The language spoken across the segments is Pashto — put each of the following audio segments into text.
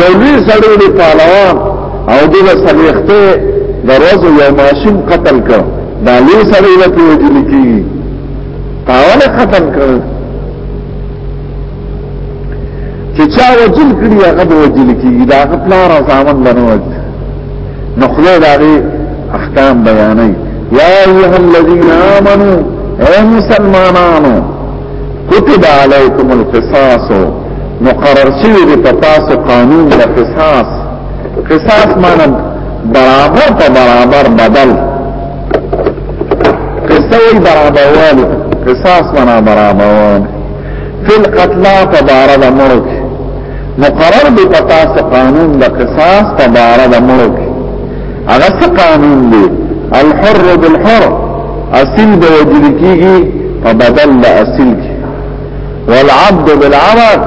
یو لوی سړی دی پهلوان او دغه سلیخته د ورځو یو ماشوم قتل کړ دا لوی سړی به په وجل کېږي تاونه قتل کړ چې چا وجل کړی هغه به وجل کېږي دا هغه پلار او ځامن باندې وجل نو خدای دا غي احکام بیانوي یا ایها الذین آمنو اے مسلمانانو کتب علیکم القصاص مقرر شوی دی په تاسو قانون د قصاص قصاص معنی برابر په برابر بدل قصه وی برابر والی قصاص معنی برابر والی فی القتلا په بار د مړو کې مقرر دی په تاسو قانون د قصاص په بار د مړو کې هغه څه قانون دی الحر بالحر اصل د وجل کیږي په بدل د اصل کې والعبد بالعبد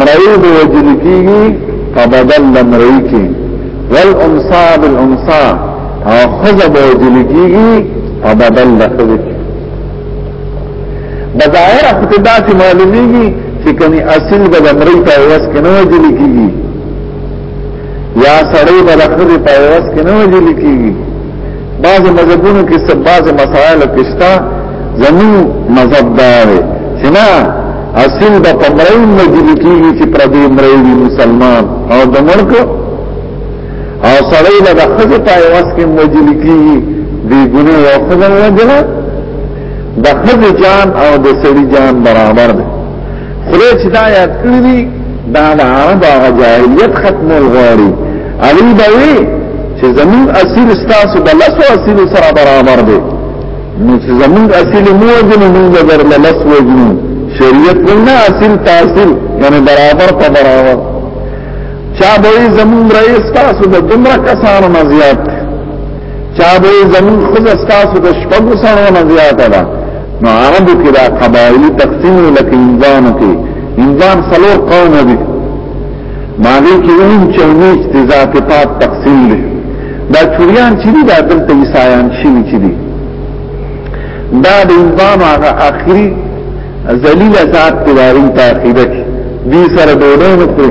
مرئی د وجل کیږي په بدل د مرئی کې والانصا بالانصا او خزه د وجل کیږي په بدل د خزه کې بظاهر اقتدا چې معلومیږي چې کني اصل د مرئی په واسطه کې نه وجل کیږي یا سړی به د خپل په عوض کې نه وجل کیږي بعض مذهبونو کې سب بعض مسائل کې شته زمو مذهب دار چې نه اصل د پمړی مجل کیږي چې پر دې مړی مسلمان او د مرګ او سړی له خځه په عوض کې مجل کیږي دی ګناه او خدای وجل د خځه جان او د سړي جان برابر دی خدای چې دا یاد کړی دی دا د عرب هغه جاهلیت ختم غواړي علی دوی چې زمون اصل ستاسو د لاسو اصل سره برابر دی نو چې زمون اصل مو وجنو موږ در له لاس وجنو شریعت نه اصل تاصل یعنی برابر په برابر چا به زمون رئیس تاسو د دمر کسانو مزیات چا به زمون خود استاسو د شپږو سره نه زیاته ده نو عربو کې دا قبایلی تقسیم لکه انسانو کې انسان څلور قوم دي مالی کې اون چې اونیش د ذات پات تقسیم دي دا چوریان چې دي دا دلته عیسایان شي چې دي دا د انسان هغه اخري ذلیل ذات تدارین تاخیده کی دی سر دوڑه نکوی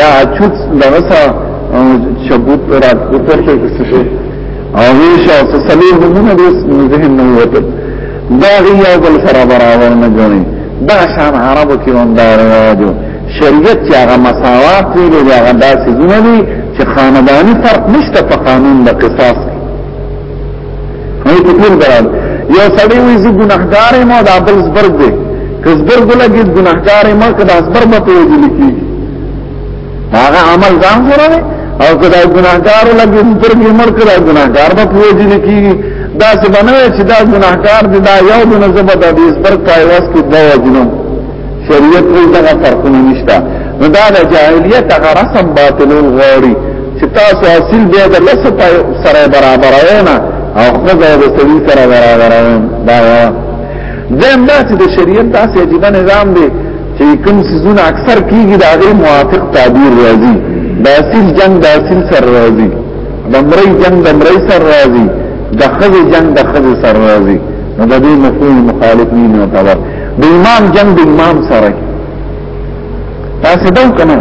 یا چوت دغه سا شبوت را پورته کسه شي او ویشه سسلی همونه دې ذهن نه وته دا غیا بل سره برابر نه غني دا شان عربو کې هم دا رواجو شریعت چې هغه مساوات دی هغه داسې نه دي چې خاندانی فرق نشته په قانون د قصاص هغه په ټول درال یو سړی وي زه ګناهګار یم او دا بل زبرګ دی که زبرګ لګي ګناهګار یم که دا زبرګ په وجه لیکي هغه عمل ځان سره دی او که دا ګناهګار لګي زبرګ یې مړ کړه ګناهګار به په وجه لیکي دا څه بنوي چې دا ګناهګار دی دا یو د نظم د دې زبرګ په واسطه کې دا وجنم شریعت ټول دغه فرقونه نشته نو دا د جاهلیت هغه رسم باطلول غواړي چې تاسو اصل بیا د لسو سره برابرونه او خپل د سړي سره برابرونه دا زم دا چې د شریعت داسې عجیب نظام دی چې کوم سيزونه اکثر کیږي دا غیر موافق تعبیر راځي د اصل جنگ د اصل سره راځي د مری جنگ د مری سره راځي د خزې جنگ د خزې سره راځي نو د دې مفهوم مخالف نه نه د امام جنگ د امام سره تاسو دا کنه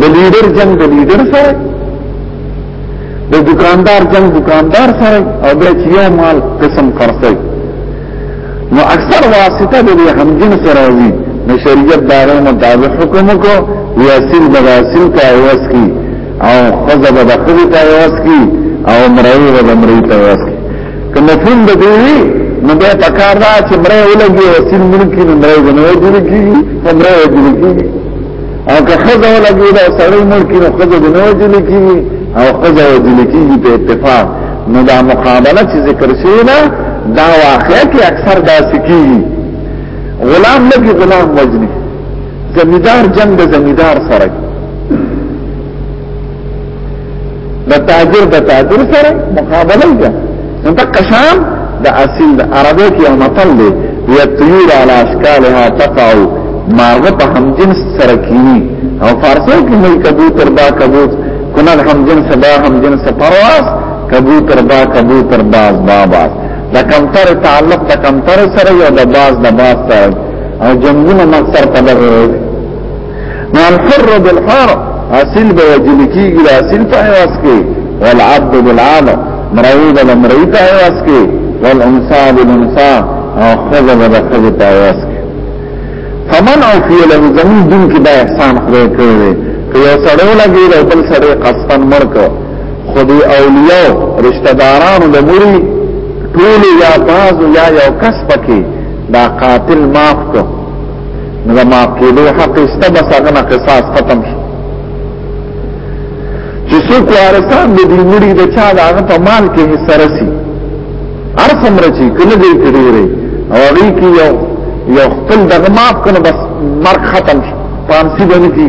د لیډر جنگ د لیډر سره د دکاندار جنگ دکاندار سره او بیا چې یو مال قسم خرڅي نو اکثر واسطه د همجن سره راځي د شریعت دارو مطابق حکم کو یاسین بغاسین کا اوس کی او خزب بخزی کا اوس کی او مرائی و دمرائی کا اوس کی که مفهوم د دې وي نو به پکار دا چې مړې ولګي او سین ملکی نه مړې نه وځي کیږي نه مړې وځي کیږي او که خزه ولګي دا سړی ملکی نه خزه نه وځي کیږي او خزه وځي کیږي په اتفاق نو دا مقابله چې ذکر شوی نه دا واقع کې اکثر دا سکی غلام لګي غلام وځي زمیدار جنگ زمیدار سره د تاجر د تاجر سره مقابله ده نو د قشان د اصل د عربی کې یو متل دی یطیر علی اشکالها تقع مارغه په هم جنس سره کینی او فارسی کې مې کبوتر با کبوت کنه هم جنس با هم جنس پرواز کبوتر با کبوتر باز بابا د کمتر تعلق د کمتر سره یو د باز د باز سره او جنگونه مکسر په دغه نعم حر بالحر اصل به وجل کیږي اصل په واس کې والعبد بالعام مرئی به مرئی په واس کې والانثى بالانثى او خذ به خذ په واس کې فمن اوفي له زمين دین کې دا احسان خدای کړی که یو سړی لګي او بل سړی قصدن مرک خدای اولیاء رشتہ دارانو د مری ټول یا باز یا یو کس پکې دا قاتل معاف کو نو ما قیدو حق استبس اغنا قصاص ختم شو چې څوک وارثان د دې مړي د چا د هغه په مال کې حصہ رسی هر څومره چې کله دې کړی وي او هغه کې یو یو خپل دغه ماف کنه بس مرګ ختم شو پانسی باندې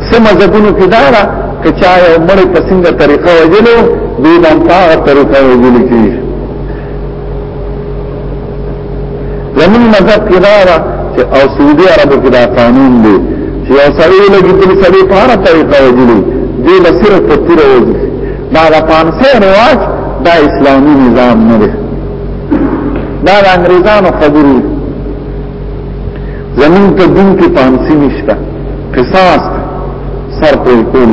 سم مذهبونو کې دا را کچا یو مړ په څنګه طریقه وجلو دوی باندې هغه طریقه وجل کی زمون مذهب کې دا را چې او سعودي عربو کې دا قانون دی چې یو سړی لګي بل سړی په هغه طریقه وجلو دی له صرف په تیر وځي دا د پانسه رواج دا اسلامي نظام نه دی دا د انګريزانو خبرې زمون په دین کې پانسی نشته قصاص سر پر کول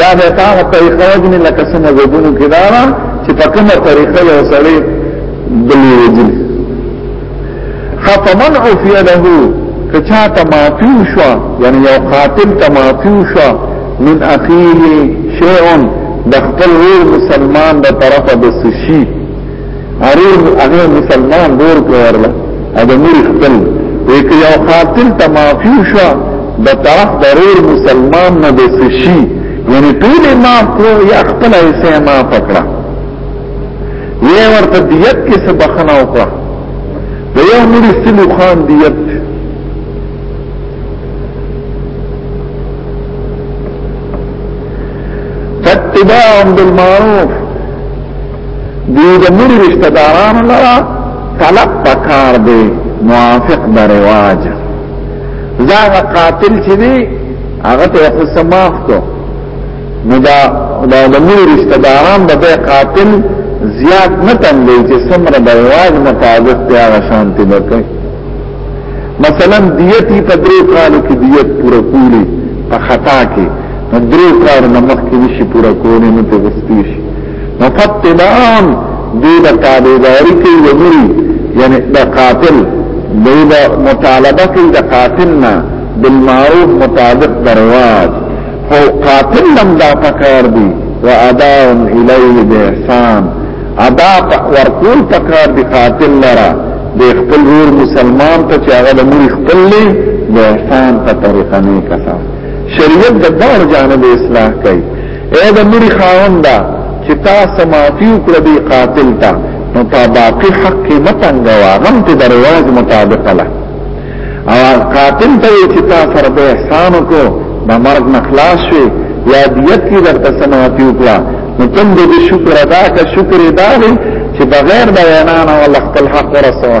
یا به تا په اخراج نه لکه څنګه زګونو کې دا چې په کومه طریقه یو سړی بلی وجل خطمن عفی له کچا ته معفو شو یعنی یو قاتل ته معفو شو من اخیه شیء د خپل مسلمان د طرفه د سشي عروض هغه مسلمان دور کورله هغه مور خپل یک یو قاتل ته معافی شو د طرف ضرور مسلمان نه د سشي یعنی ټول معاف کړو یا خپل ایسه معاف کړه یې ورته دیت کې څه بخنه وکړه د یو مور سلو خان دیت اتباع بالمعروف دی د مړي رشتہ دارانو لرا طلب پکار دی موافق د رواج زاغه قاتل چې دی هغه ته خو سماف کو نو دا د مړي رشتہ داران د قاتل زیات نه تنګي چې څومره د رواج مطابق ته هغه شانتي وکړي مثلا دیتی په درو کالو کې دیت پوره کولی په خطا کې درو کالو نمخ کې نشي پوره کولی نو ته غستی شي مفتبان دی دا تابیداری کی وزری یعنی دا قاتل دی دا مطالبه کی دا قاتلنا بالمعروف مطابق درواز خو قاتل لم دا پکار دی و اداون الیه بحسان ادا ورکول پکار دی قاتل لرا دی خپل رور مسلمان تا چه اغا دا موری خپل لی بحسان تا طریقه نیکتا شریعت دا دار جانب اصلاح کئی اے د مری خاوندا چې تا سماتیو کړ دی قاتل تا نو تا باقی حق متنګ واغم ته درواز مطابق له او قاتل ته چې تا سر به احسان کو د مرګ نخلاص شي یا دیت کی درته سماتیو کړ نو تم دې شکر ادا کا شکر ادا لري چې بغیر د وینا نه ول خپل حق ورسوه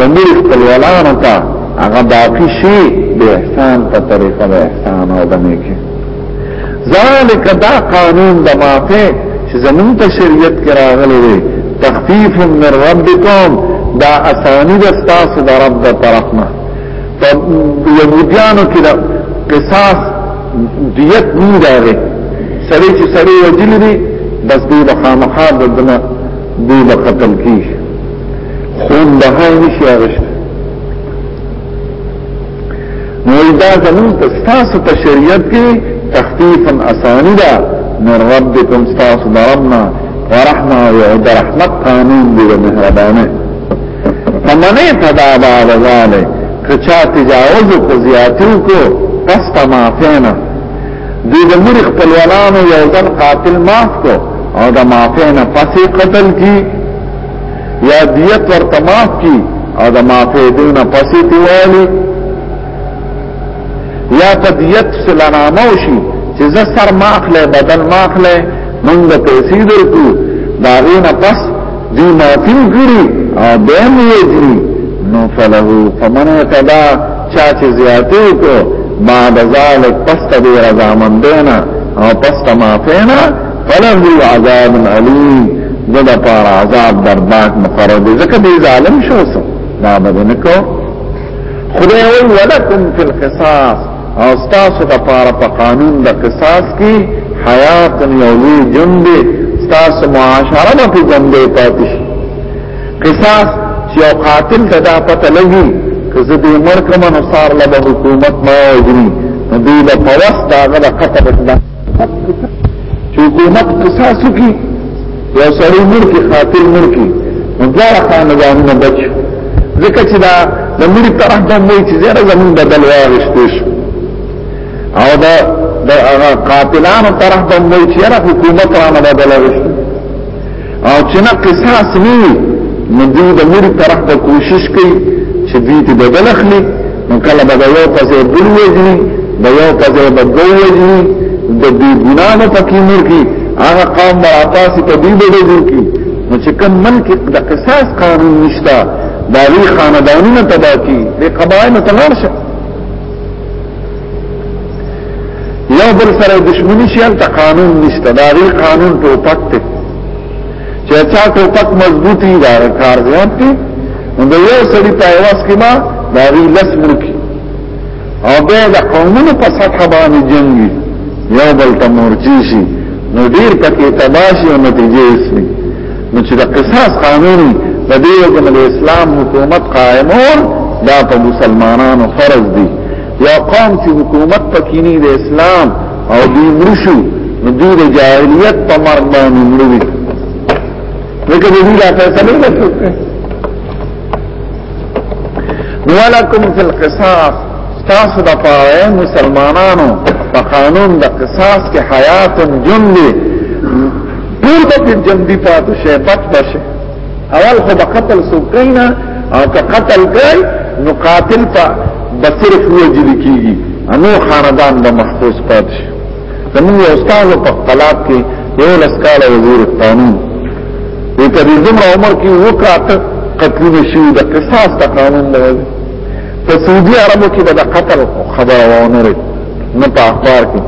دمیر خپلوالانو ته هغه باقی شي د احسان په طریقه د احسان او د نیکه ذالک دا قانون د مافه چې زمون ته شریعت کې راغلی دی تخفیف من ربکم دا اسانی د تاسو د رب د طرفنا په یهودیانو کې د قصاص دیت نه راغی سړی چې سړی وجلی دی بس دی به خامخا د دنه دی به قتل کیږي خون بهای نشي اغشت نو دا زمون په تاسو په شریعت کې تخفیفا اسانی ده من ربکم تاسو درمنا ورحمه او د رحمت قانون دی د مهربانه فمنه تدا بعد ذلك کچا تجاوز کو زیاتو کو پس تمافینا دی د مور خپلوانو یو ځل قاتل معاف کو او د معافینا پسې قتل کی یا دیت ورته معاف کی او د معافې دینه پسې دیوالی یا په دیت سلامه وشي چې زه سر ماخله بدن ماخله مونږ د پیسې درکو دا غینه پس دی ماتین ګری او دیم یې دی نو فله فمن تدا چا چې زیاتې کو ما د ذالک پس ته رضامندینا او پس ته معافینا فلم دی عذاب علیم زده پار عذاب دردناک مقرر دی ځکه دی ظالم شو سو دا به نه کو خدای وی ولکم فی القصاص او تاسو د پاره په قانون د قصاص کې حیات یو وی جون دی تاسو معاشره نه په جون دی پاتې شي قصاص چې او قاتل ته دا پته لګي که زه دې مرکه منصار له حکومت ما وجني دې له پوس داغه د قتل چې حکومت قصاص کی یو سړی مړ کی قاتل مړ کی نو دا خاندانونه بچ ځکه چې دا د مړي طرف ته وایي چې زه زمون بدل واغشتې شو او دا د قاتلانو طرف ته وایي چې حکومت را نه بدل واغشتې او چې نه قصاص نه وي نو دوی د مړي طرف ته کوشش کوي چې دوی ته بدل اخلي نو کله به د یو په ځای بل وژني د یو په ځای به دوه وژني د دې ګناه نه پکې مړ کی هغه قوم به تاسو ته دوی بدل کی نو چې کوم ملک د قصاص قانون نشته دا لوی خاندانونه تباہ کی د قبایل تلار شه یو بل سره دشمنی شي هلته قانون نشته دا غي قانون ټوپک ته چې چا ټوپک مضبوطی دا کار زیات دی نو د یو سړي په اواز کې ما دا غي لس ملکی او به د قومونو په سطح باندې جنگي یو بل ته مورچی شي نو ډیر پکې تباشي او نتیجې شي نو چې د قصاص قانون د دې وجه د اسلام حکومت قائمون دا په مسلمانانو فرض دي یا قوم چې حکومت پکې نه د اسلام او دې مرشو نو دې د جاهلیت په مرګ باندې مړوي لکه دې لا فیصله نه کوي ولکم فی القصاص تاسو د پاره مسلمانانو په قانون د قصاص کې حیات جن دی ټول به جندي پاتې شي پټ بشه اول خو به قتل سوکینا او که قتل کوي نو قاتل په بصرف وجل کیږي انو خاندان به محفوظ پاتې شي زموږ استاد په طلاق کې یو لسکاله وزیر قانون په دې عمر کې وکړه قتل نشي د قصاص د قانون نه په سعودي عربو کې به د قتل خبره ونه لري نه په اخبار کې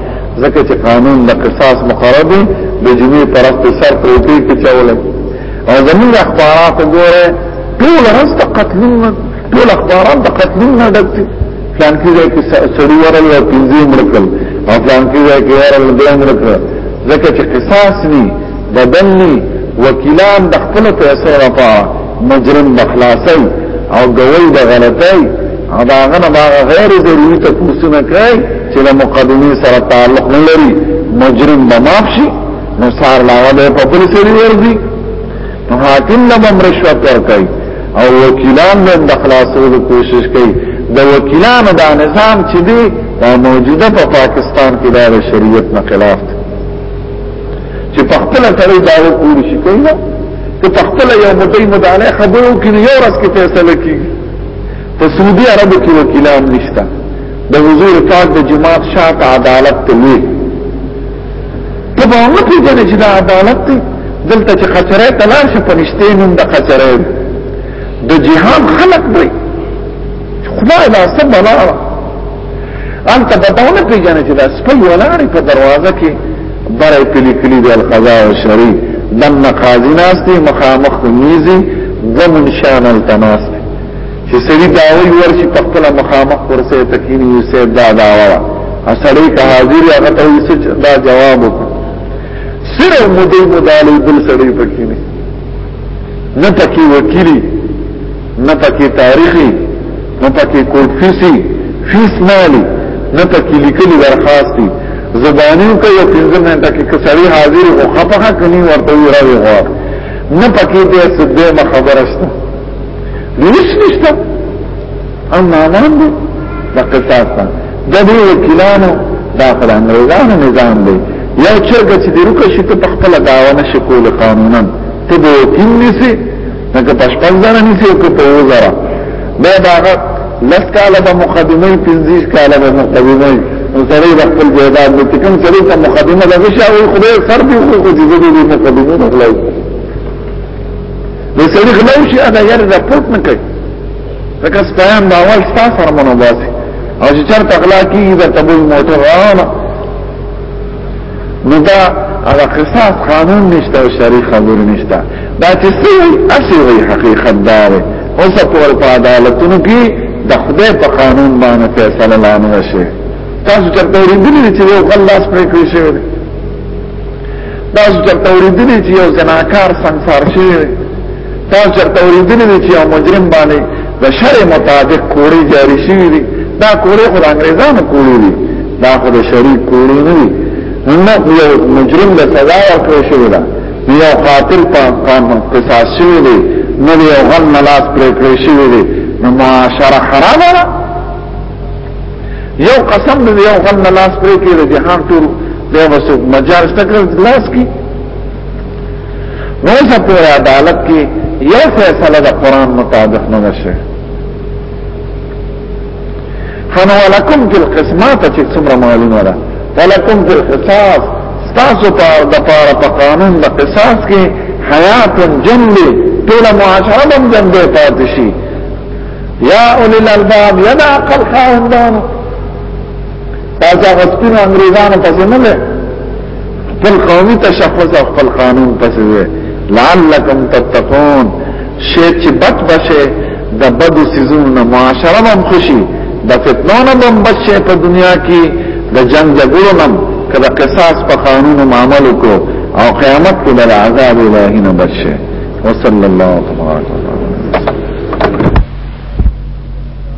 ځکه چې قانون د قصاص مقرر دی د جمعې طرف ته سر پروتي کې چولې او زموږ اخبارات ګوره ټول ورځ د قتلونه ټول اخبارات د قتلونه ډک دي فلان کې ځای کې سړي ورل او پنځه مرکل او فلان کې ځای کې ورل د مرکل ځکه چې قصاص ني بدل ني وکیلان د خپل پیسې لپاره مجرم بخلاصي او گوي د غلطي او دا غنه دا غیر ضروري ته پوښتنه کوي چې له مقدمه سره تعلق نه لري مجرم به معاف شي نو سار لاغه به په بل سری ورځي نو حاکم له رشوت ورکړي او وکیلان له دخلاصولو کوشش کوي د وکیلانو دا نظام چې دی دا موجوده په پا پاکستان کې دا شریعت نه خلاف دی چې په خپل سره دا وکړي شي کوي ته په خپل یو مدعي مدعي خبرو کې یو ورځ کې فیصله کیږي په سعودي عربو کې وکیلان نشته د حضور پاک د جماعت شاته عدالت ته وی ته به نه پیژنې چې دا عدالت دی دلته چې خچره تلاش په نشته نوم د خچره د جهان خلق دی خدای لا سبحانه انت بدونه پیژنې چې دا سپي ولاړې په دروازه کې بره کلی کلی د القضاء او شری دم قاضی ناشتي مخامخ میزي زمون شان التماس چې سړي داوی ورشي په خپل مخامخ ورسه تکینی یو سه دا داوا اصلي که حاضر هغه ته یې دا جواب وکړ سره مودې مدالې بل سړي پکې نه نه تکي وکیلی نه پکې تاریخي نه پکې کوټ فیسي فیس مالي نه پکې لیکلي درخواستي زبانیو کې یو پنځه منټه کې کسړی حاضر او خپخه کني ورته وی راوي غواړ نه پکې دې سده ما خبره شته نوش نشته اما نام دې د قصاص د دې وکیلانو داخل انګريزانو نظام دی یو چرګ چې د روکه شي ته خپل داوا نشي کول قانونا ته به وکیل نسی نکه پشپن زره نیسی که پو زره بے باغت لس کالا با مقدمه پنزیش کالا با مقدمه سره د خپل جیداد د کوم سره ته مقدمه ده شي او خدای سر دی خو خو دې دې مقدمه نه غلای نو سره غلای شي انا یې رپورټ نه کوي ځکه ستایم دا اول ستا سره مونږ او چې چرته غلا کیږي د تبوی موټر راو نو دا هغه قصاص قانون نشته او شرعي خبر نشته دا چې څه وي اسی وي حقیقت دا وي اوس په ور په عدالتونو کې د خدای په قانون باندې فیصله لانه شي تاسو چې تورېدلې چې یو خلاص پرې کړی شوی دی تاسو چې تورېدلې چې یو زناکار سنگسار شوی دی تاسو چې تورېدلې چې یو مجرم باندې د شرع مطابق کوړی جاری شوی دی دا کوړی خو د انګریزانو کوړی دی دا خو د شریع کوړی نه دی نو یو مجرم د سزا ورکړی شوی ده یو قاتل په قام قصاص شوی دی نو یو غل ملاس پرې کړی شوی دی نو معاشره خرابه ده یو قسم دی یو غل ملاس پرې کړی جهان ټول دی وسو مجارسته کړ لاس کی وایسا پورې عدالت کې یو فیصله د قران مطابق نه شي فنو لکم فی القسمات چې څومره معلومه ده ولکم فی القصاص تاسو ته د پاره په قانون د قصاص کې حیات جنلی ټول معاشره هم جنبه پاتې شي یا اولی الالباب یا د عقل خاوندانو تاسو هغه سپین انګریزانو پسې نه لې خپل قومي تشخص او خپل قانون پسې وې لعلکم تتقون شی چې بد بشه د بد سيزونو معاشره هم خوشي د فتنو نه هم بچي په دنیا کې د جنگ جګړو نه کله قصاص په قانون معامل کو او قیامت کې د عذاب الهی نه بچي وصلی الله تبارک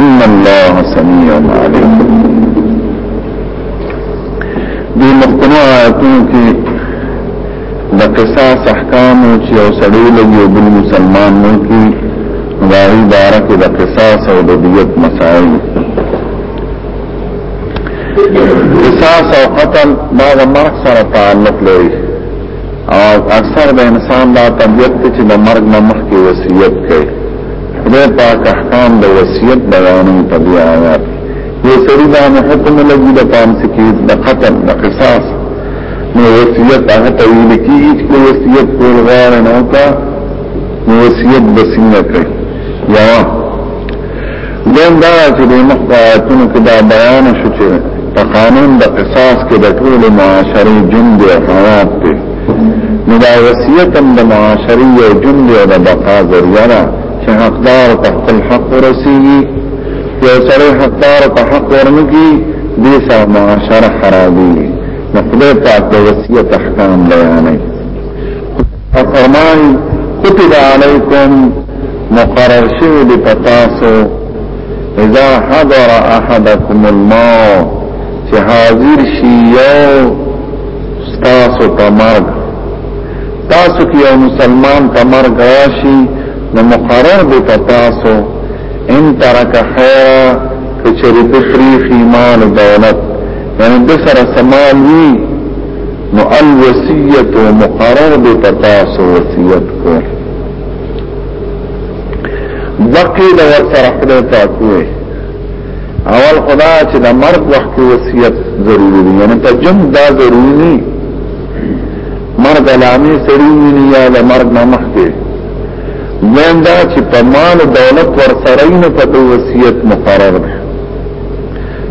ان الله سميع عليم دې مخکنو آیاتونو کې د قصاص احکام او چې او سړی لګي او بل مسلمان نه کی غاری بارا کې د قصاص او د دیت مسائل قصاص او قتل دا د مرګ سره تعلق لري او اکثر د انسان دا طبیعت چې د مرګ نه مخکې وصیت کوي خدای پاک احکام د وصیت بیانې په دې آیات یو سړي دا حکم لګي د پام سکه د قتل د قصاص نو وصیت هغه ته ویل کیږي چې وصیت کول غواړ نه وکا نو وصیت بسنګه کوي یا دین دا چې د مخاطن کې دا بیان شو چې په قانون د قصاص کې د ټول معاشري جون دی حیات دی نو دا وصیت هم د معاشري او جند او د بقا ذریعہ ده چې حقدار ته خپل حق ورسیږي یو سره حقدار ته حق ورنږي دې سره معاشره خرابي نو خدای پاک د وصیت احکام بیانوي او فرمایي كتب عليكم مقرر شوی دی پتاسو اذا حضر احدكم الموت چې حاضر شي یو ستاسو تمرګ تاسو کې یو مسلمان تمرګ راشي نو مقرر دی په تاسو ان ترک خیرا کچری بفری فی مال دولت یعنی دسر سمال وی نو الوسیت و مقرر دی په تاسو وسیت کول بقی دا ورسره خدای پاکوه اول خدا چې د مرګ وخت کې وصیت ضروری دی یعنی ته جنگ دا ضروری نه مرګ علامه سړی نه یا د مرګ نه مخکې دویم دا چې په مال دولت ور سره نه په وصیت مقرر دی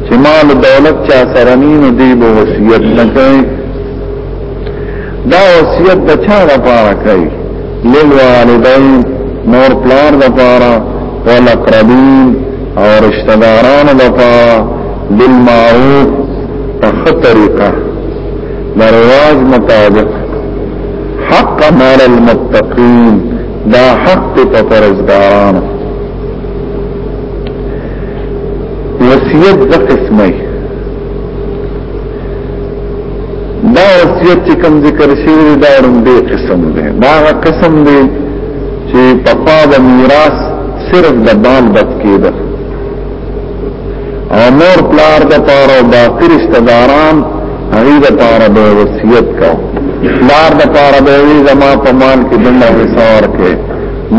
چې مال دولت چا سره نه دی به وصیت نه کوي دا وصیت د چا لپاره کوي لوالدین مور پلار لپاره ولقربین او رشتہ دارانو لپاره بالمعروف په طریقه د رواج مطابق حق مال المتقین دا حق په پرزګارانو وصیت د قسمه دا وصیت چې کوم ذکر شوی دا روم دی قسم دی دا قسم دی چې پخوا به میراث صرف د بال بد کېده او مور پلار د پاره باقی رشتہ داران هغه د پاره به وصیت کو پلار د پاره به وی زما په مال کې دمره حصہ ورکه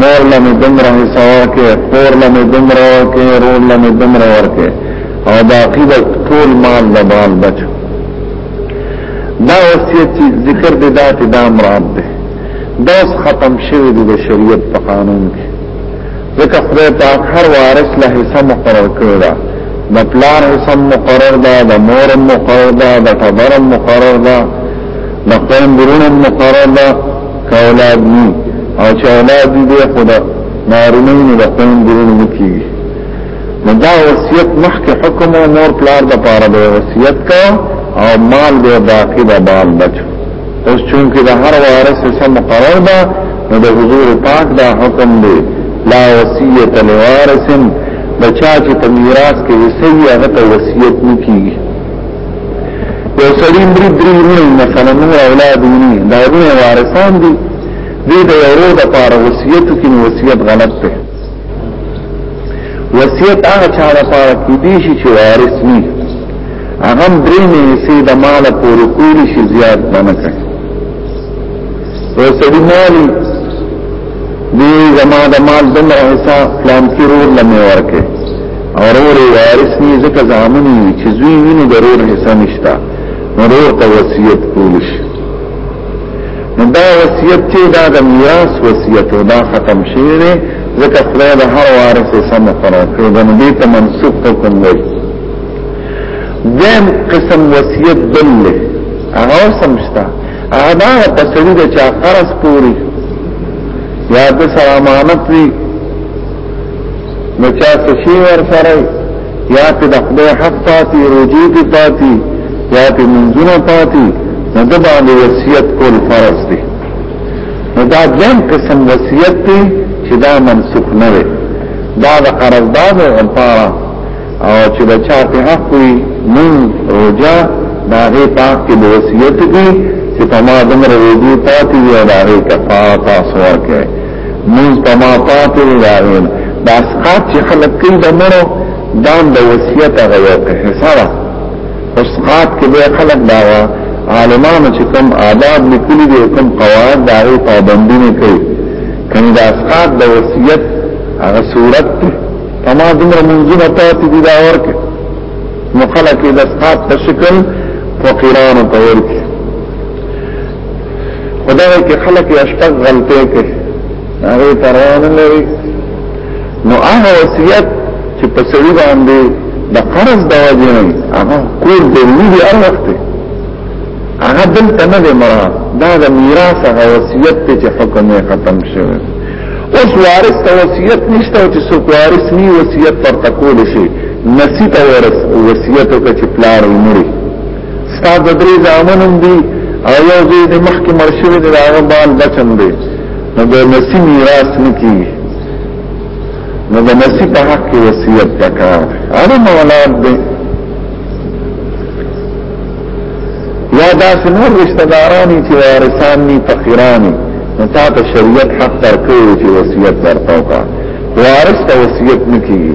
مور له دمره حصہ ورکه خور له دمره ورکه رور له دمره ورکه او باقی د ټول مال د بال بچو دا وصیت چې ذکر دې داتې دا مراد ده دا اوس ختم شوی دی د شریعت په قانون کې ځکه خدای پاک هر وارث له حصہ مقرر کړی دا د پلار حصہ مقرر ده د مور مقرر ده د ټبر مقرر ده د قوم برون مقرر ده که اولاد نی او چې اولاد دی خدا نارینه نه د قوم برون مکیږي نو دا وصیت مخکې حکم او مور پلار د پاره به وصیت کا او مال به باقی د بال بچو اوس چونکه د هر وارث سم مقرر ده نو د حضور پاک دا حکم دی لا وصیت لوارث د چا چې په میراث کې حصہ یې هغه ته وصیت نه کیږي یو سړی مرید درې نه مثلا نو اولاد نه دا نه وارثان دي دې د یو د پاره وصیت کې وصیت غلط ده وصیت هغه چا لپاره کې دي چې وارث نه هغه درې نه سي د مال پورې کول شي زیات نه کوي او سړي مالي دی زما د مال دمر حصہ پلان کې رور لمه ورکه او رور وارث نه ځکه ځامن وي چې زوی ویني ضرور حصہ نشتا نو رور ته وصیت کول شي دا وصیت چې دا د میراث وصیت دا ختم شوی دی ځکه خدای د هر وارث سم مقرر کړی د نبی ته منسوخ حکم دی دیم قسم وصیت بل دی هغه سمشتا هغه دا په سړي د چا قرض پوری یا د سره امانت وی نو چا څه شي ور سره یا ته د خدای حق پاتې روزي دې پاتې یا ته منځونه پاتې نه د باندې وصیت کول فرض دی نو دا دیم قسم وصیت دی چې دا منسوخ نه وي دا د قرضدار لپاره او چې د چا په حق وي مون روزه دا غي پاک کې وصیت دی چې تمام عمر روزي پاتې وي او دا غي کفاره تاسو ورکړي مستماطات الراغین دا اسقاط چې خلق کوي د مړو دام د وصیت هغه یو قصه سره اسقاط کې به خلق دا عالمانو چې کوم آداب لیکلي دي کوم قواعد دا غي پابندي نه کوي کني دا اسقاط د وصیت هغه صورت تما دمر منځونه پاتې دي دا ورکه نو خلق د اسقاط په شکل فقیرانو ته ورکه خدای کې خلک یې شپږ غلطۍ کوي هغه پروا نه لري نو هغه وصیت چې په سړي باندې د قرض د وجې نه هغه کور د نیوی هر وخت هغه دلته نه دی مرا دا د میراث هغه وصیت ته چې حکم یې ختم شوی اوس وارث ته وصیت نشته او چې څوک وارث نی وصیت پر تکول شي نصیب ورث وصیت وکړي چې پلار یې مړي ستا د درې زامنم دي او یو زوی د مخکې مړ شوی دی د هغه بال بچم دی نو د نسی میراث نه کېږي نو د نسی په حق کې وصیت پکار دی هغه مولاد دی یا داسې نور رشتہ دارانی چې وارثان ني فقیرانی نو تا ته شریعت حق ورکوي چې وصیت ورته وکړه وارث ته وصیت نه کېږي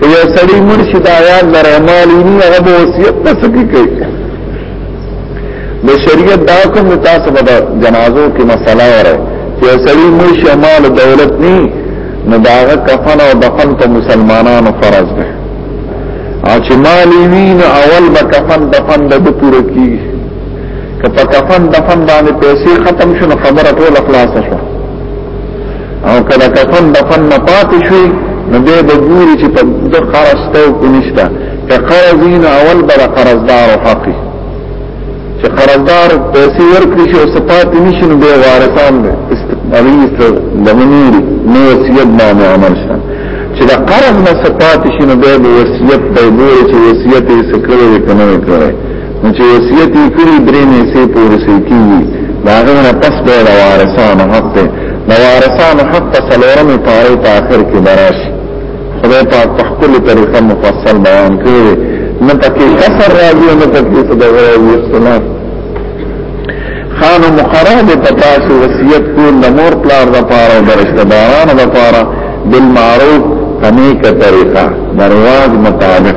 که یو سړی مرشي دا یاد لره مالی نه هغه به وصیت پس کی کوي د شریعت دا کوم تاسو به جنازو کې مسله وره چې یو سړی مرشي مال دولت نه نو داغه کفن او دفن په مسلمانانو فرض ده او چې مالی وین اول به کفن دفن د پوره کیږي که په کفن دفن باندې پیسې ختم شونه خبره ټوله خلاصه شوه او کله کفن دفن نه پاتې شوي نو به د ګوري چې په د قرض ته کو نشته که قرضین اول بل قرضدار حقي چې قرضدار پیسې ورکړي شي او صفات نشي نو به وارثان استقبالي لمنوري نو وصیت باندې عمل شي چې د قرض نه صفات شي نو به وصیت په ګوري چې وصیت یې سکړي کنه کړي نو چې وصیت یې کړی درې مې سي پورې سي کیږي دا غوونه پس به د وارثانو حق دی د وارثانو حق په څلورمې پاره په آخر کې براشي خدای پاک په خپل طریقه مفصل بیان کړی نه پکې کسر راځي نه پکې څه د غوړي اختلاف خانو مقرره د پتاسو وصیت کول د مور پلار د پاره د رشتہ دارانو د پاره بالمعروف په نیکه طریقه د رواج مطابق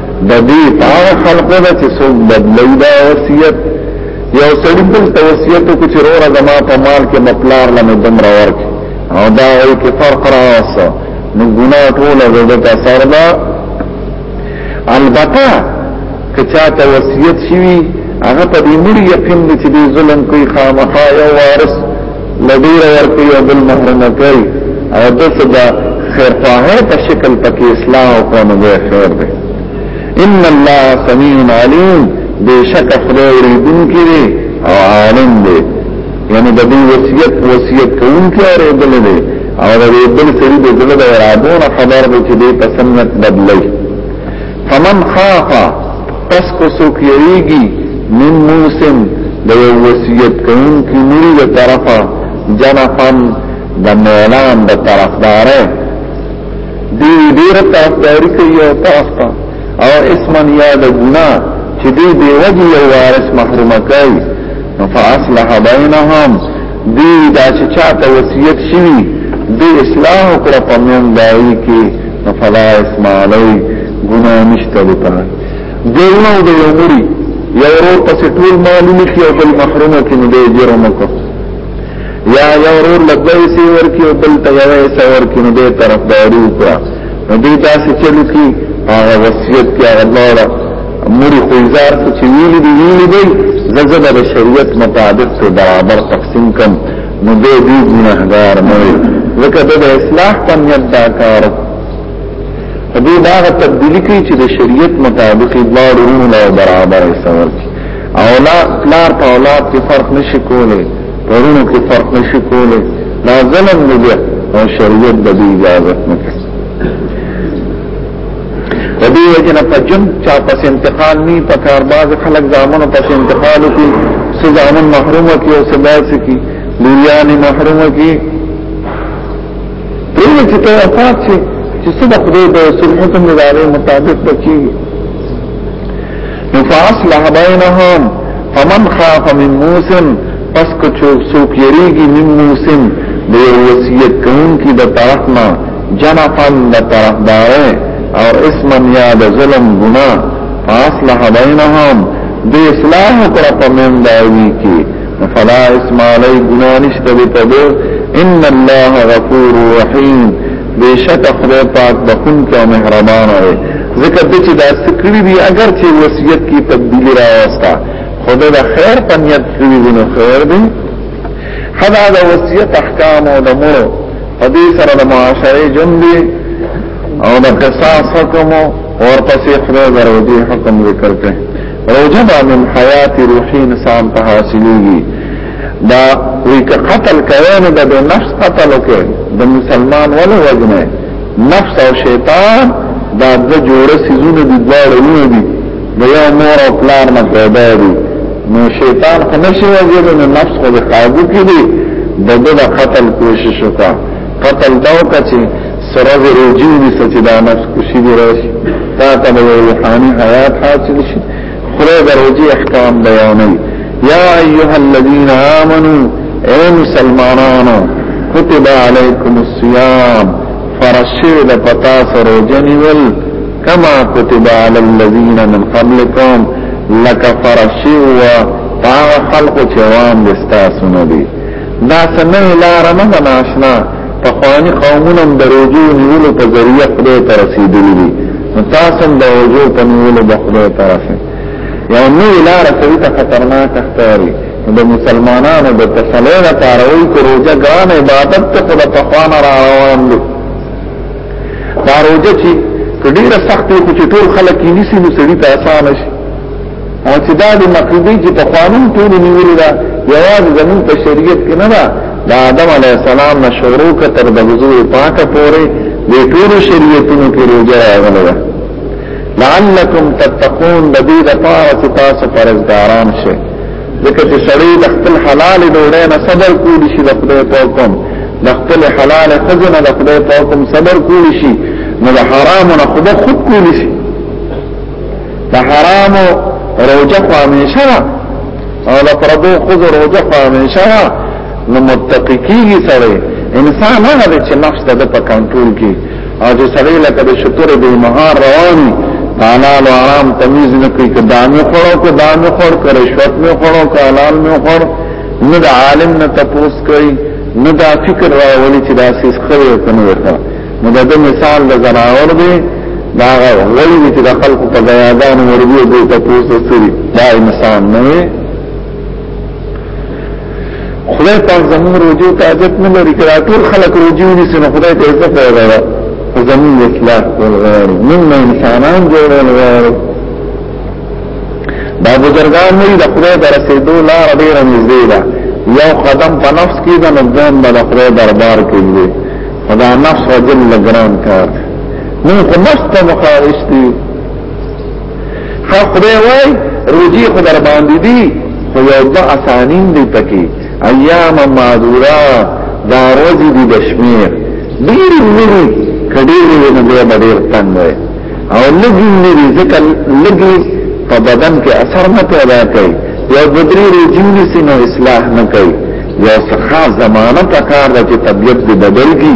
د دې پار خلقو دا چې څوک بدلی دا وصیت یو سړی بل ته وصیت کو چې روره زما په مال کې مپلار لمه دم را ورک او دا وایي کې فرق را وسه نو ګناه ټول د دې سره دا البته که چاته وصیت شوی هغه په دې مړي یقین چې دې ظلم کوي خامخا یو وارث لډیر ورکی او بل محرم کوي او دته دا خیر خواهر په شکل پکې اسلام او قانون به خیر دی ان الله سميع عليم بشک خدای اوریدون کړي او عالم دی یعنی د دې وصیت وصیت کوونکی اوریدل دی او د دې بل سری د زړه د ارادو خبر به چې دې پسند بدلوي فمن خاف پس کو سوک یریگی من موسم د یو وصیت کوونکی نوری د طرفه جنفن د میلان د طرفداره دی ډیر طرفداری کوي یو طرف ته او اسمن یا د ګنا چې دی به وجه یو وارث محروم کوي فاصلح بینهم دی دا چې چاته وصیت شوی د اصلاح پر پمن دای کې فلا اسم علی ګنا نشته لپا دیونه د عمرې یو ورو پس ټول معلومه کې او بل محرومه کې نه دی جرم کو یا یو ورو لګوي سی ور کې او بل تغوي سی ور کې نه دی طرفداري وکړه نو دې تاسو چې لکی هغه وصیت کې هغه موري خوځار چې ویلي دی ویلي دی زګه د شریعت مطابق ته برابر تقسیم کم نو دې دې ګناهګار نه وي ځکه د اصلاح په نیت دا کار دې دا تبدیلی کوي چې د شریعت مطابق بار ورونه برابر ایسور او لا پلار په اولاد کې فرق نشي کولی پرونو کې فرق نشي کولی دا ظلم دی او شریعت د اجازه نه دې وجنه په جن چا پس انتقال ني په کار باز خلک ځامن پس انتقال کی سزامن محروم کی او سباس کی لویان محروم کی دې چې ته وفات شي چې څه د خدای د رسول حکم لاره مطابق بچي نفاصله بینهم فمن خاف من موسم پس کچو سوک یریگی من موسم دیو وسیعت کون کی دا طرفنا جمعا د طرفدارې او اسما یا د ظلم ګنا فاصلح بینهم د اصلاح کړ په من دایوی کې فلا اسم علی ګنا نشته په دې ان الله غفور رحیم بشک خدای پاک بخون کې او مهربان دی ذکر د چې دا سکړي دی اگر چې وصیت کې تبدیل راوستا خدای د خیر په نیت کړی دی نو خیر دی حدا د وصیت احکام او د مور په دې سره د معاشري جملې او د قصاص حکم او پسې خدای دروځي حکم ذکر کړي روجب من حیات روحي انسان ته حاصلېږي دا وی که قتل کوي نو د نفس قتل وکړي د مسلمان ولې وجنه نفس او شیطان دا د جوړه سيزونه دي دا ورونه دي د یو مور او پلار نه پیدا دي نو شیطان خو نشي وجلی نو نفس خو د قابو کې دي د ده د قتل کوشش وکړه قتل دا وکړه چې سره د رجوع نسه چې دا نفس کشي دي راشي تا ته د یو روحاني حیات حاصل شي خدای د رجوع احکام بیانوي یا ایها الذین آمنو اے مسلمانانو کتب علیکم الصیام فرشید پتا سره جنول کما کتب علی الذین من قبلکم لکفر شیوا پاغ خلق چوان دستاسو ندی دا سنه لار نه ناشنا تخوانی قومونم د رجوع نیولو په ذریعه خدای ته رسیدلی دي تاسو د رجوع په نیولو به خدای ته رسې یو نو لار کوي ته خطرناک ښکاري د مسلمانانو د تسلیل کاروي کو روزه ګران عبادت ته په تخوان را روان دي دا روزه چې ډیره سخت وي خو چې ټول خلک یې نسی نو سړي ته آسان شي او چې دا د مقصدی چې په قانون ټول نیولې ده یوازې زمون په شریعت کې نه ده دا آدم علی السلام نه شروع ک تر د وضوء پاک پورې د ټول شریعتونو کې روزه راغله ده لعلکم تتقون د دې لپاره چې تاسو پرهیزګاران شئ ځکه چې سړی د خپل حلال ډوډۍ نه صبر کولی شي د خدای په حکم د خپل حلال ښځې نه د خدای په حکم صبر کولی شي نو د حرامو نه خو به خود کولی شي د حرامو روجه خو همیشه ده او د پردو ښځو روجه خو همیشه ده نو متقي کېږي سړی انسان هغه دی چې نفس د ده په کنټرول کې او چې سړی لکه د شکر به مهار رواني حلال او حرام تمیز نه کوي که دامه خورو که دامه خور که رشوت مې خورو که حلال مې خور نه د عالم نه تپوس کوي نه دا فکر راولي چې دا سیس خوري او کنه ورته نو د مثال د زناور دی دا غوي چې د خلکو په غیادان ورګي دوی تپوس کوي دا انسان نه خدای پاک زموږ روجو ته عادت نه لري کړه ټول خلک روجو نه سن خدای ته عزت ورغړا زموږ اصلاح کول غواړي موږ انسانان جوړول غواړي دا بزرګان نه د خدای در رسیدو لار ډیره نږدې ده یو قدم په نفس کې د نظام د خدای دربار کې دی خدا نفس وجل لګران کار نو خو نفس ته مخالفت فخدای وای روزی خو در باندې دي خو یو د اسانین دی پکې ایام معذورا دا روزی دی بشمیر ډیر لري کډیر لري نو بیا ډیر تنگ وای او لګي لري ځکه لګي په بدن کې اثر نه پیدا کوي یو بدري روزی سینو اصلاح نه کوي یو څخه زمانه پکار ده چې طبيعت دې بدل کی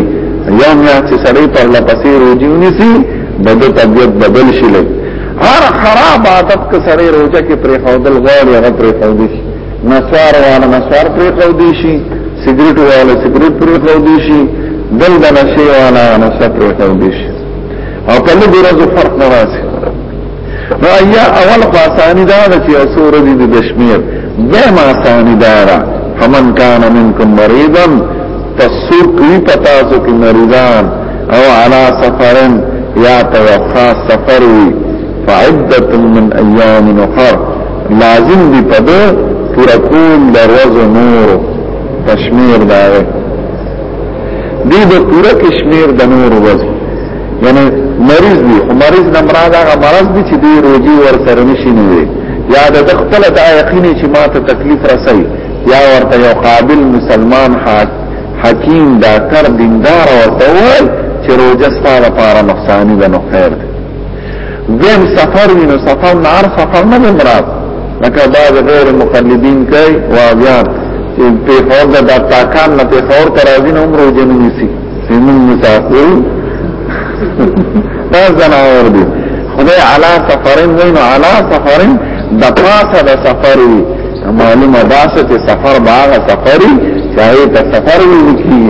یا نه چې سړی پر لپسې روزي ونیسي بده طبیعت بدل شي لګ هر خراب عادت که سړی روزه کې پرې خودل غواړي هغه پرې خودي شي نسوار والا نسوار پرې خودي شي سګریټ والا سګریټ پرې خودي شي دل د نشي والا نشه پرې خودي شي او په لږ ورځو فرق نه راځي نو یا اول خو آسانی دا ده چې اوسو ورځې د بشمیر دیم آسانی دا ده فمن کان منکم مریضا فسوق وی پتاسو کی مریضان او علا سفرن یا توفا سفر وی فعدت من ایام اخر لازم دی پده پرکون در وز نور تشمیر داره دی ده پرک شمیر ده نور وزی یعنی مریض دی خو مریض نه مراد هغه مرض دی چې دی روزي ور سره نشي نه وي یا د خپل د یقیني چې ما ته تکلیف رسي یا ورته یو قابل مسلمان حق حکیم ډاکټر دیندار ورته وای چې روزه ستاره لپاره نقصان ده نو خیر دی زم سفر وینو سفر نه عرف سفر نه مراد لکه بعض غیر مقلدین کوي واویان چې په خور د ډاکټر کان نه په خور ترازین عمر وجنې نسی زمون مسافر دا زناور دی خدای علا سفرین وینو علا سفرین د پاسه د سفر وی معلومه داسه چې سفر باغ سفر وی چاہے ته سفر وی کی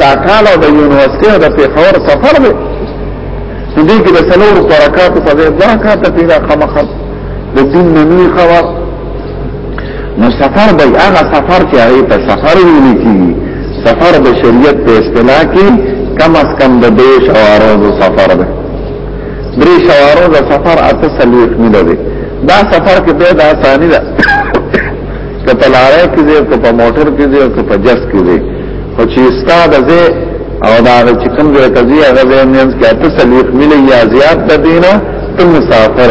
تا کالو د یونیورسيټي د پیښور سفر دی دې کې د سلور برکات په دې ځکه ته پیدا خامخ د دین نوی خبر نو سفر به هغه سفر چې هغه په سفر ویل کیږي سفر د شریعت په اصطلاح کې کم از کم د دې شوارو سفر دی درې شوارو د سفر اته سلويت مله دی دا سفر کې به د اساني ده که په لارې کې دی که په موټر کې دی که په جس کې دی خو چې استاد زه او دا چې کوم ځای ته ځي هغه مینس کې اته سلويت مله یا زیات د دینه تم مسافر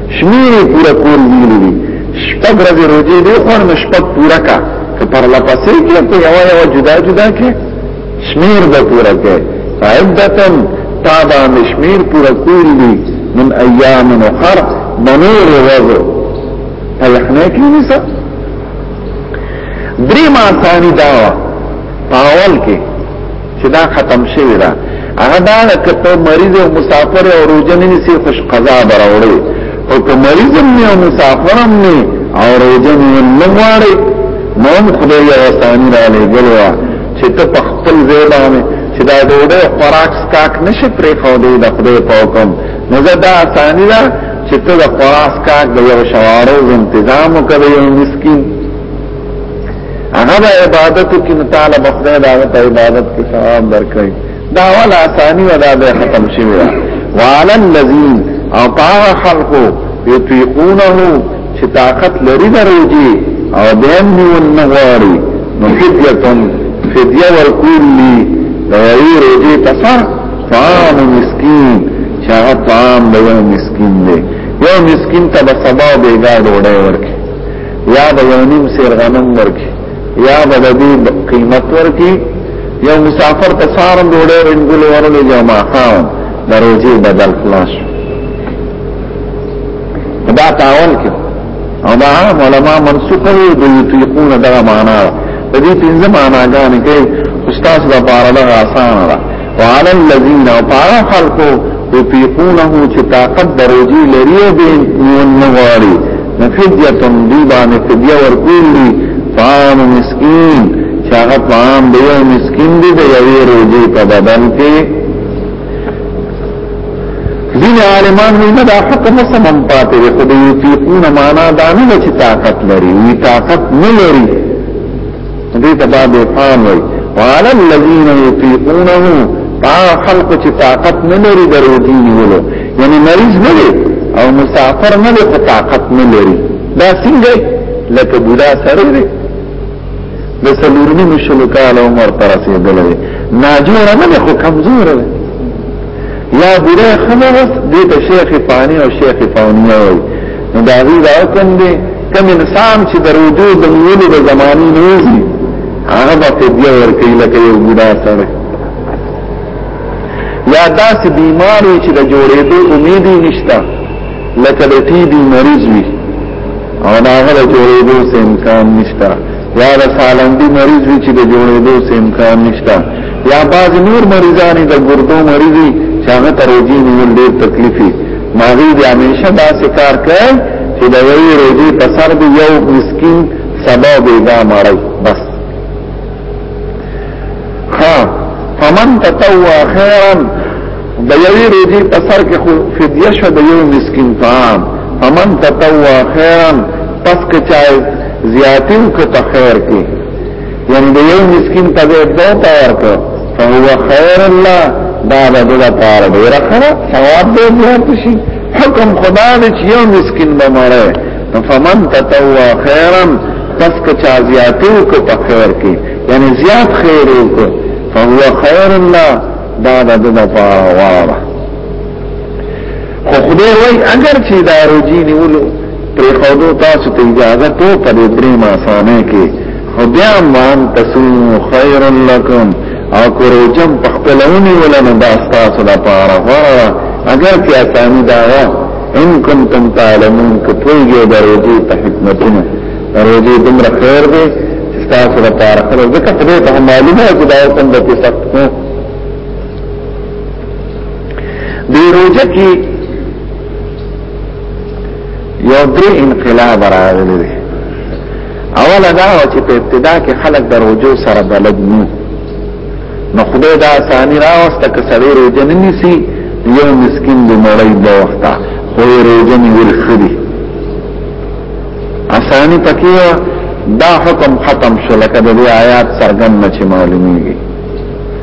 شمیر پورا کول ویلي دي شپږ ورځې روزي دی خو نه شپږ پورا کا ته پر لپسې کې ته یو یو جدا جدا کې شمیر به پورا کې عدتن تابع مشمیر پورا کول دي من ایام اخر بنور وضو پلخنه کې نسا درې ما ثاني داوا پاول کې چې دا ختم شوی دا هغه دا کته مریض او مسافر او روزنه نسی خوش قضا براوړي او که مریض نه او مسافر هم نه او روزنه نه غواړي نو خدای یې وسانی را لګلوا چې ته په خپل ځای باندې چې دا ډوډۍ خوراک سکاک نشي پرې خو دې د خدای په حکم نو دا اسانی ده چې ته د خوراک سکاک د یو شوارو تنظیم کوي مسکین هغه د عبادت کې نو تعالی په خدای دا د عبادت کې ثواب درکړي دا ولا اساني ودا به ختم شي وعلى الذين او طاع خلقو يطيقونه چې طاقت لري دروږي او دیم نیو نغواری نو فدیتن فدیه ورکولی دوئی روجی تسا طعام مسکین چاگا طعام دیو مسکین دی یو مسکین تا بسبا بیگا ڈوڑے ورکی یا به یو نیم سیر غنم ورکی یا به د دې قیمت ورکی یو مسافر ته سارم ډوډۍ انګول ورنه یو ماقام د روزي بدل خلاص دا تاول کې او دا علماء منسوخ دي د یتیقون دا معنا د دې پنځه معناګانې کې استاد د بار له آسان را وعلى الذين وطاعوا خلقوا يطيقونه چې طاقت دروجي لري دي نغاري نفديه دي باندې فديه ورکول دي طعام مسكين چاغه طعام دی او مسكين دی د یوې روزي په بدل کې ځینې عالمان نه دا حق نه سمم پاتې دی خو د یطيقون معنا دا نه چې طاقت لري وی طاقت نه لري دې ته باب پام وي وعلى الذين يطيقونه پا خلق چې طاقت نه لري درو دي نیولو یعنی مریض نه لري او مسافر نه لري طاقت نه لري دا څنګه لکه بوډا سره دی د سلورنی مشلو کال عمر تر رسیدلې ناجور نه خو کمزور دی یا بوره خمه بس دیتا شیخ فانی او شیخ فانی وی نو دا غی دا حکم دی کم انسان چې در وجود د مولو د زمانی نوزی هغه به فدیه ورکی لکه یو بودا سره یا داسې بیماری چې د جوړېدو امید نشته لکه د ټي بي مریض وي او دا هغه د جوړېدو څه امکان نشته یا د سالندي مریض وي چې د جوړېدو څه امکان نشته یا بعض نور مریضان د ګردو مریضي چې هغه ته روزي نیول ډېر تکلیفي ماغي د همیشه داسې کار کوي چې د یوې روزي په سر دی یو مسکین سبا بیګا مړی بس ها فمن تطوع خیرا د یوې روزي په سر کې خو فدیه شو د یو مسکین طعام فمن تطوع خیرا پس که چا زیاتیو که ته خیر کې یعنی د یو مسکین ته به دوه تا ورکو فهو خیر الله دا به د پاره ډیر خره ثواب به زیات شي حکم خدا دې چې یو مسکین به مړه فمن تطوع خیرا پس که چا زیاتو کو په خیر کې یعنی زیات خیر کو فهو خیر الله دا به د پاره واره خو خدای وای اگر چې دا روجی نیولو پر خودو تاسو ته اجازه ته په دې درې ماسانه کې خدای مان تسلم خیر لکم او کروجم په خپلونی ولنه دا تاسو د پاره غره اگر کې اسانی دا ان کنتم تعلمون کتوږي د روجی په حکمتونه روجی دمر خیر دی تاسو د پاره خو ځکه خدای ته معلومه چې دا څنګه کې سخت دی روجه کی یو دری انقلاب راغلی دی اوله دا و چې په ابتدا کې خلک د روجو سره بلد نو نو خدای دا ثاني راوسته که سړی روجه نه نیسي یو مسکین د مړی د وخته خو یې روجه نیول ښه دي اساني پکې دا حکم ختم شو لکه د آیات سرګن چې معلومیږي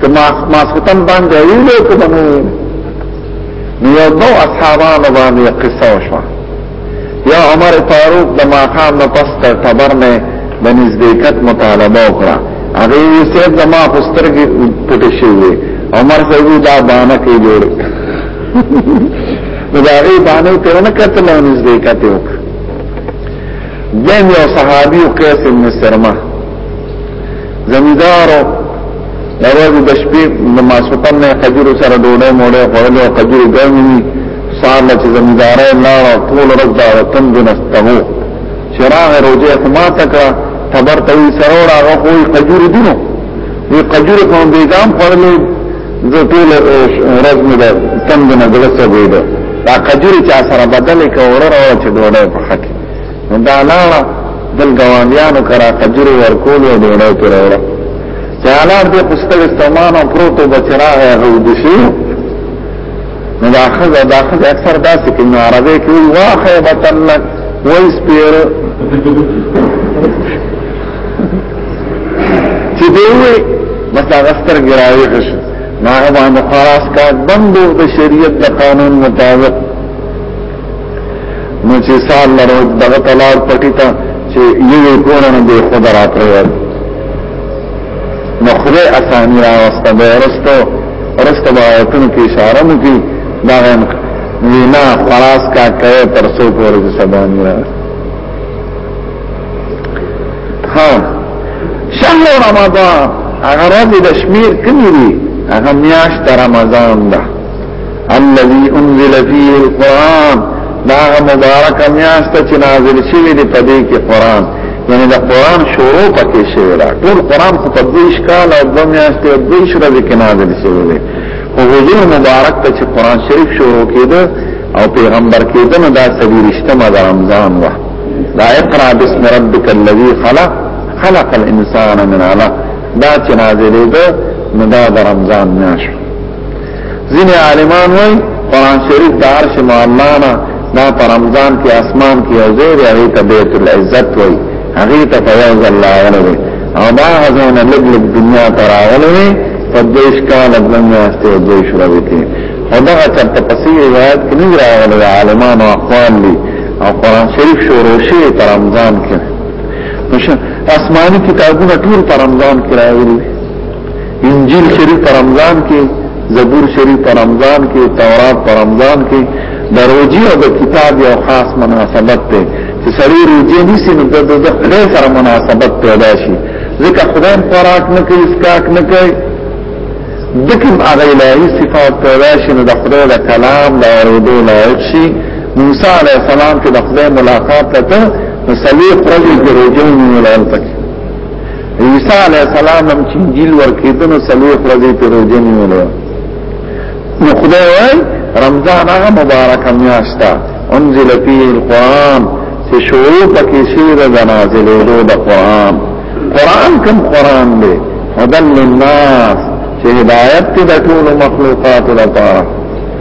کما ماسختن باندې ویلو کوم نو یو نو اصحابانو باندې قصه وشوه یا عمر فاروق د ماقام نه پس تر تبر نه د نزدېکت مطالبه وکړه هغه یې سید زما خسترګې پټې شوې عمر صاحب دا باندې کې جوړ نو دا غي باندې ته نه کتل او نزدېکت وکړه دیم یو صحابي قیس بن سرمه زمیدار د ورځ د شپې د ماسوتن نه قجور سره ډوډۍ موړې خورل او قجور ګرمي سار چې زمیدار نه ټول ورځ دا وطن دنستو چراغ روزه خما تک تبر توي سره راغه خو قجور دینو وی قجور کوم بیګام خورل زه ټول ورځ مې ده تند نه دلته وېده دا قجور چې سره بدل کوره راو چې ډوډۍ په حق دا لاړه دل ګوانډیانو کرا قجر ورکول او ډوړې کړو چې حالات دې پستر استعمال او پروتو بچرا غه غود شي نو دا خزه دا خزه اکثر داسې کې نو عربي کې واخه وطن لک وای سپیر چې دوی بس هغه ستر ګراوي خش نه باندې خلاص کا بندو د شریعت د قانون مطابق نو چې سال لرو دغه تلار پټی ته چې یو کورن به خبر راپریوت نو خدای اسانی را وسته به ورستو ورسته به آیتونو کې اشاره مو کی دا غن وینا خلاص کا کوي تر څو پورې سبان را ها شهر رمضان هغه د شمیر کمی دی هغه میاشت رمضان ده الذي انزل فيه القران دا مبارک میاشت چې نازل شوی دی په دې کې قران یعنی دا قران شروع پکې شوی دا ټول قران په تدریش کال او د میاشتې او د شره کې نازل شوی دی او حضور مبارک ته چې قران شریف شروع کېده او پیغمبر کېده نو دا سړي رښتیا د رمضان و دا اقرا بسم ربک الذی خلق خلق الانسان من علق دا چې نازلې ده نو دا د رمضان میاشت ځینې عالمان وایي قران شریف د عرش معلا نه دا په رمضان کې اسمان کې یو ځای دی هغه ته بیت العزت وایي هغه ته په یو ځل راغلی دی او دا هغه لګ لګ دنیا ته راغلی دی په دیش کال د میاشتې او دیش ورځې کې خدا ته په پسې روایت کې نه راغلی عالمان او اقوال دي او قران شریف شروع شي په رمضان کې نو اسماني کتابونه ټول په رمضان کې راغلي انجیل شریف پر رمضان کې زبور شریف پر رمضان کې تورات پر رمضان کې د روزي او د کتاب یو خاص مناسبت ده چې سړی روزي نیسي نو د خدای سره مناسبت پیدا شي ځکه خدای خوراک نه کوي اسکاک نه کوي دکم هغه الهي صفات پیدا شي نو د خدای د کلام د اورېدو لایق شي موسی علیه السلام کې د خدای ملاقات ته نو سلیق رجل کې روزي نیول پکې عیسی علی السلام هم چې انجیل ورکېدنو څلور ورځې په روزه نیولې نو خدای وای رمضان هغه مبارک میاشت ده انزل فيه القرآن چې شروع پکې شوی د نازلېدو د قرآن قرآن کوم قرآن دی هدل للناس چې هدایت ته د ټول مخلوقات لپاره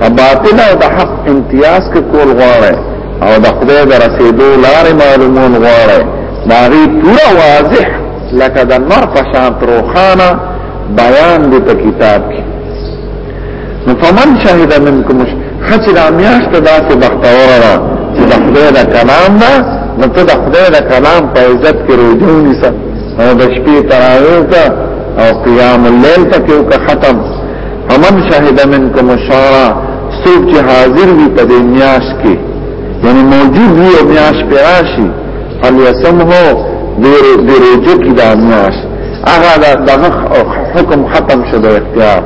په باطل او د حق امتیاز کې کول غواړي او د خدای د رسیدو لارې معلومون غواړي دا غي پورا واضح لکه د نور په شان روخانه بیان دی په کتاب کې نو فمن شهد منکم خچ د امیاش ته داسې بختور را چې د خدای د کلام نه نو ته د خدای د کلام په عزت کې روجونی سره او د شپې تراویح او قیام الليل ته کې ختم امن شاهد منکم الشهرا سوک چې حاضر وي په دې میاش کې یعنی موجود وي او میاش پراشي فلیسمه دیر دیروجو کی دا میاش اغا دا دغه حکم ختم شو د اختیار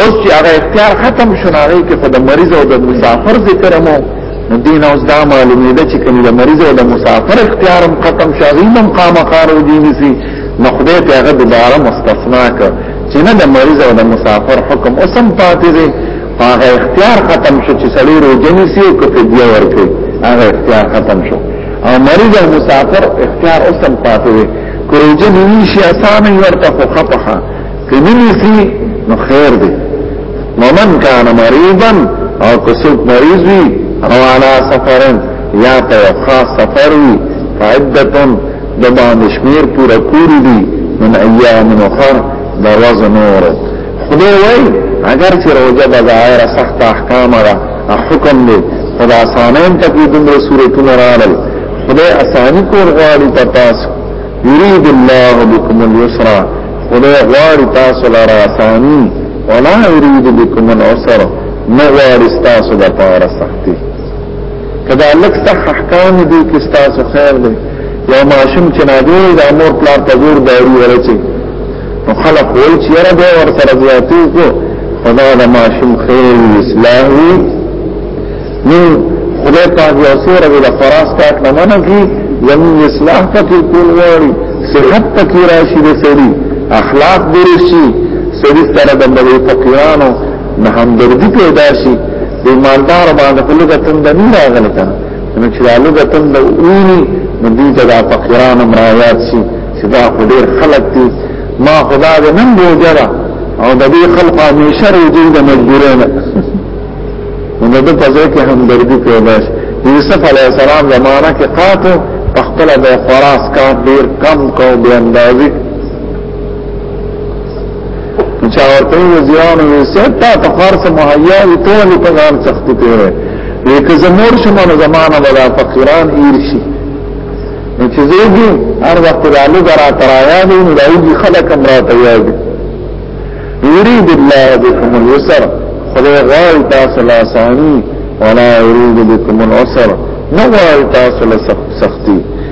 اوس چې هغه اختیار ختم شو هغه کې په د مریض او د مسافر ذکر مو دین اوس دا معلومه ده چې کله د مریض او د مسافر اختیارم ختم شغیمم قام قارو دیني سي نو خدای ته هغه دوباره مستثنا کړ چې نه د مریض او د مسافر حکم اوسم پاتې دی هغه اختیار ختم شو چې سړی روزنی سی او کفدیه ورکړي هغه اختیار ختم شو او مریض او مسافر اختیار اوسم پاتې دی کروجه نیشی اسانه ورته خو خطحه کنی سی نو خیر دی ومن کان مریضا او کسوک مریض وی روانا سفرن یا تو خاص سفر وی فعدتن دبان شمیر پورا کوری دی من ایام اخر دا وز نورو خدای وای اگر چې روزه د ظاهر سخت احکام را حکم دی خدا آسانین تکی دمرا سورتون رالل خدای آسانی کور غالی تا تاسو یرید اللہ بکم اليسرا خدای غالی تاسو لرا آسانی ولا یرید بکم العسر نغالی تاسو دا پارا سختی کدا لک صح احکام دي کې تاسو خیر دی یو ماشوم چې نادور د امور پلان ته زور دایي ورچی نو خلق وای چې را به ور سره زیاتو کو خدا د ماشوم خیر اصلاح وی نو خدای پاک یو سره د فراس تاک نه منه کی زمين اصلاح پکې کول واري صحت پکې راشي د سړي اخلاق درشي سړي سره د ملي فقيرانو نه همدردي پیدا شي د ایماندار باندې په لږه تند نه راغلی کنه نو چې لږه تند اونی نو دې د فقیران مرايات شي چې دا خو ډېر خلک دي ما خدا دې نن بوجره او د دې خلق همیشه روزي د مجبورې نه نو د په ځای کې همدردي پیدا شي یوسف علی السلام زمانہ کې قاتو خپل د خراس کار ډیر کم کو به اندازې چا ورته وزیان وي ستا ته خرڅ مهیا وي ټول په ځان سخت تیرې لیکه زمور شمه نو زمانه بلا فقیران ایر شي نو چې زوږي هر وخت رالو درا ترایا دي نو دایي خلک امرا تیاږي یرید الله بكم اليسر خدای غواړي تاسو لا سامي ولا يريد بكم العسر نه غواړي تاسو له سختی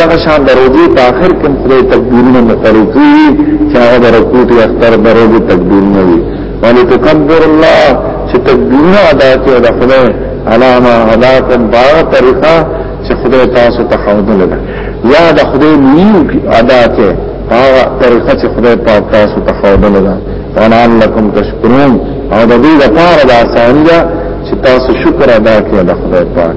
دغه شان د روزي په اخر کې پرې تکبیرونه مقرر کړي چې هغه د رکوع یا اختر د روزي تکبیرونه وي ولې تکبر الله چې تکبیرونه ادا کوي د خدای علامه ادا کوم با طریقه چې خدای تاسو ته خوده لګا یا د خدای نیو ادا کوي هغه طریقه چې خدای پاک تاسو ته خوده لګا ولعن لكم تشکرون او د دې لپاره د اسانۍ چې تاسو شکر ادا کړئ د خدای پاک